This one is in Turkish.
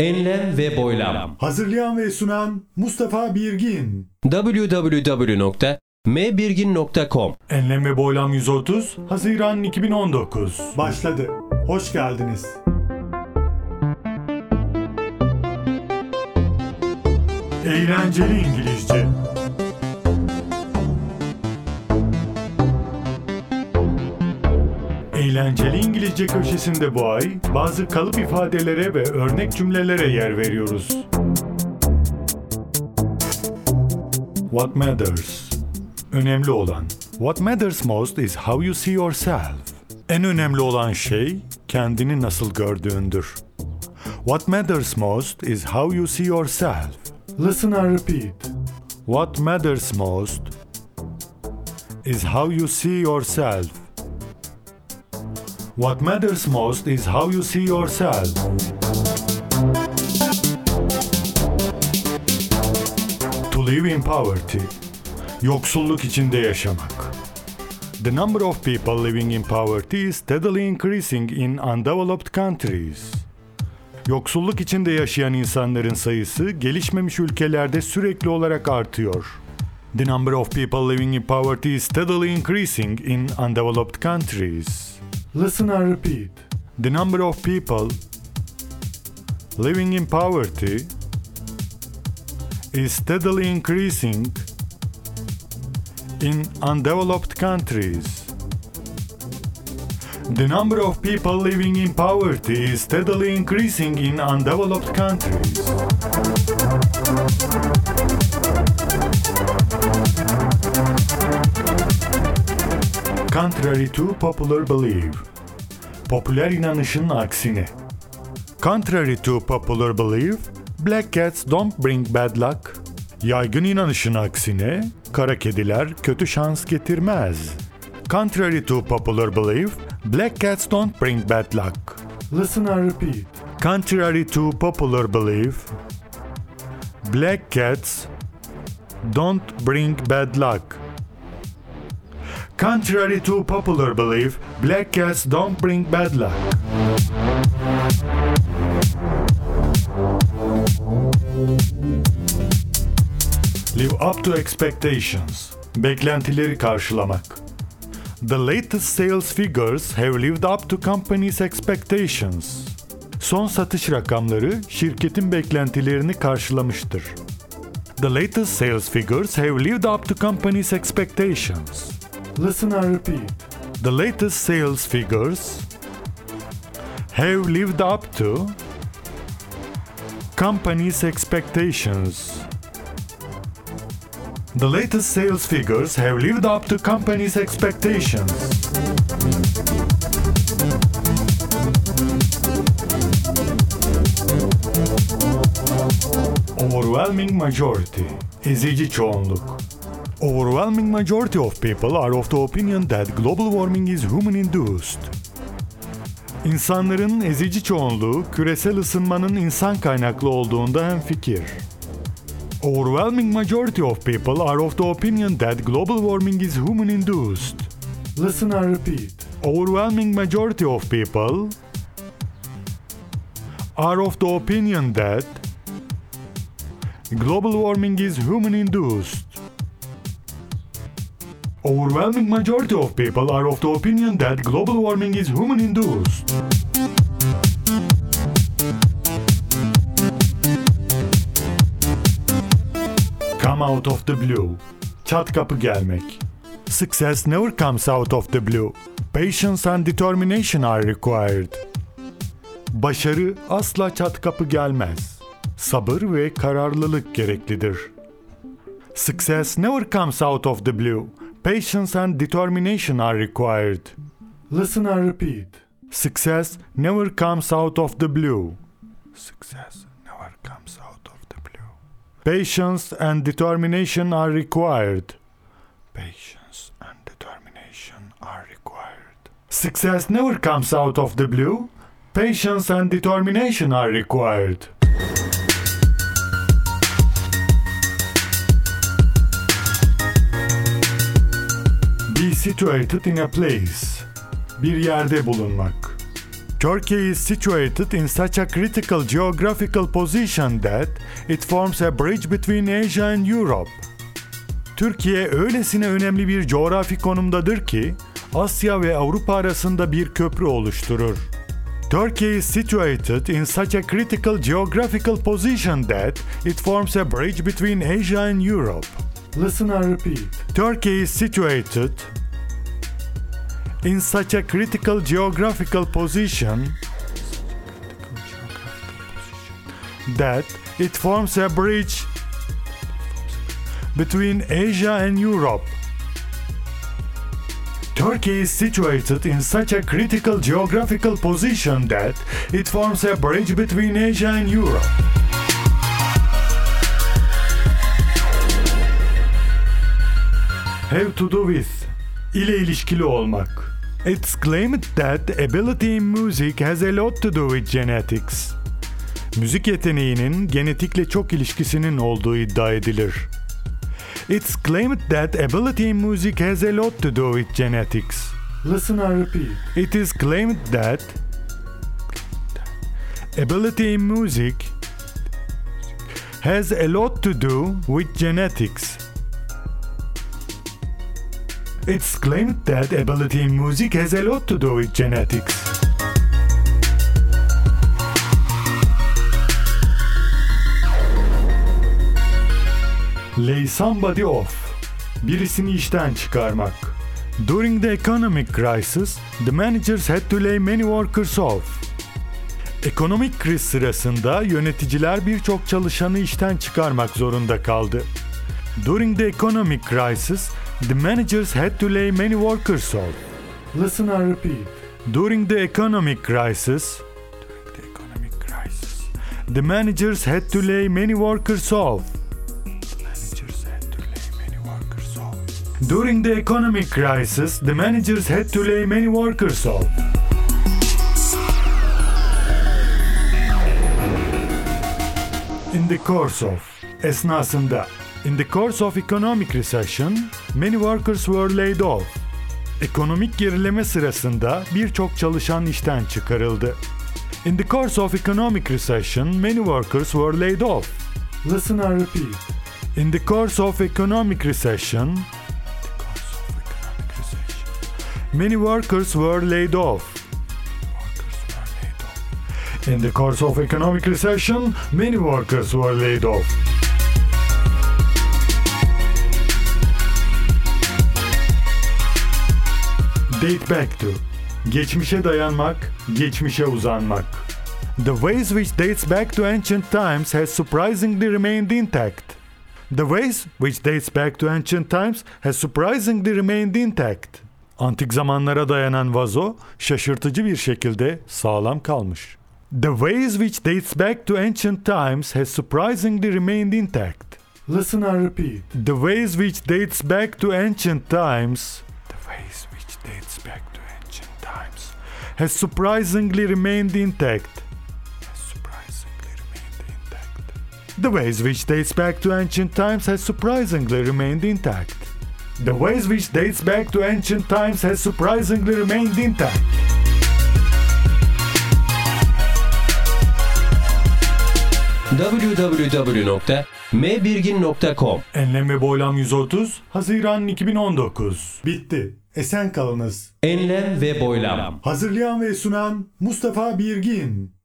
Enlem ve boylam. Hazırlayan ve sunan Mustafa Birgin. www.mbirgin.com Enlem ve Boylam 130 Haziran 2019 başladı. Hoş geldiniz. Eğlenceli İngilizce. Eğlenceli İngilizce köşesinde bu ay bazı kalıp ifadelere ve örnek cümlelere yer veriyoruz. What matters? Önemli olan. What matters most is how you see yourself. En önemli olan şey kendini nasıl gördüğündür. What matters most is how you see yourself. Listen and repeat. What matters most is how you see yourself. What matters most is how you see yourself. To live in poverty. Yoksulluk içinde yaşamak. The number of people living in poverty is steadily increasing in undeveloped countries. Yoksulluk içinde yaşayan insanların sayısı gelişmemiş ülkelerde sürekli olarak artıyor. The number of people living in poverty is steadily increasing in undeveloped countries. Listen and repeat. The number of people living in poverty is steadily increasing in undeveloped countries. The number of people living in poverty is steadily increasing in undeveloped countries. Contrary to popular belief. Popüler inanışın aksine. Contrary to popular belief, black cats don't bring bad luck. Yaygın inanışın aksine, kara kediler kötü şans getirmez. Contrary to popular belief, black cats don't bring bad luck. Listen and repeat. Contrary to popular belief, black cats don't bring bad luck. Contrary to popular belief, black cats don't bring bad luck. Live up to expectations. Beklentileri karşılamak. The latest sales figures have lived up to company's expectations. Son satış rakamları şirketin beklentilerini karşılamıştır. The latest sales figures have lived up to company's expectations. Listen and repeat. The latest sales figures have lived up to company's expectations. The latest sales figures have lived up to company's expectations. Overwhelming majority, ezici çoğunluk. Overwhelming majority of people are of the opinion that global warming is human-induced. İnsanların ezici çoğunluğu küresel ısınmanın insan kaynaklı olduğunda hemfikir. Overwhelming majority of people are of the opinion that global warming is human-induced. Listen and repeat. Overwhelming majority of people are of the opinion that global warming is human-induced. Overwhelming majority of people are of the opinion that global warming is human-induced. Come out of the blue. Çat kapı gelmek. Success never comes out of the blue. Patience and determination are required. Başarı asla çat kapı gelmez. Sabır ve kararlılık gereklidir. Success never comes out of the blue. Patience and determination are required. Listen and repeat. Success never comes out of the blue. Success never comes out of the blue. Patience and determination are required. Patience and determination are required. Success never comes out of the blue. Patience and determination are required. Situated in a place. Bir yerde bulunmak. Turkey is situated in such a critical geographical position that it forms a bridge between Asia and Europe. Türkiye öylesine önemli bir coğrafi konumdadır ki Asya ve Avrupa arasında bir köprü oluşturur. Turkey is situated in such a critical geographical position that it forms a bridge between Asia and Europe. Listen and repeat. Turkey is situated in such a critical geographical position that it forms a bridge between Asia and Europe. Turkey is situated in such a critical geographical position that it forms a bridge between Asia and Europe. Have to do with ile ilişkili olmak. It's claimed that ability in music has a lot to do with genetics. Müzik yeteneğinin genetikle çok ilişkisinin olduğu iddia edilir. It's claimed that ability in music has a lot to do with genetics. Listen and repeat. It is claimed that ability in music has a lot to do with genetics. It's claimed that ability in music has a lot to do with genetics. Lay somebody off. Birisini işten çıkarmak. During the economic crisis, the managers had to lay many workers off. Ekonomik kriz sırasında yöneticiler birçok çalışanı işten çıkarmak zorunda kaldı. During the economic crisis, the managers had to lay many workers off. Listen I repeat. During the economic crisis, during the economic crisis, the managers had to lay many workers off. The managers had to lay many workers off. During the economic crisis, the managers had to lay many workers off. In the course of, esnasında, in the course of economic recession, many workers were laid off. Ekonomik gerileme sırasında birçok çalışan işten çıkarıldı. In the course of economic recession, many workers were laid off. Listen and repeat. In the course of economic recession, many workers were laid off. In the course of economic recession, many workers were laid off. Date back to Geçmişe dayanmak, geçmişe uzanmak. The ways which dates back to ancient times has surprisingly remained intact. The ways which dates back to ancient times has surprisingly remained intact. Antik zamanlara dayanan vazo şaşırtıcı bir şekilde sağlam kalmış. The ways which dates back to ancient times has surprisingly remained intact. Listen and repeat. The ways which dates back to ancient times. The ways dates back to ancient times has surprisingly remained intact. Has surprisingly remained intact. The ways which dates back to ancient times has surprisingly remained intact. The ways which dates back to ancient times has surprisingly remained intact. www.mbirgin.com Enlem ve Boylam 130 Haziran 2019 Bitti. Esen kalınız. Enlem ve boylam. Hazırlayan ve sunan Mustafa Birgin.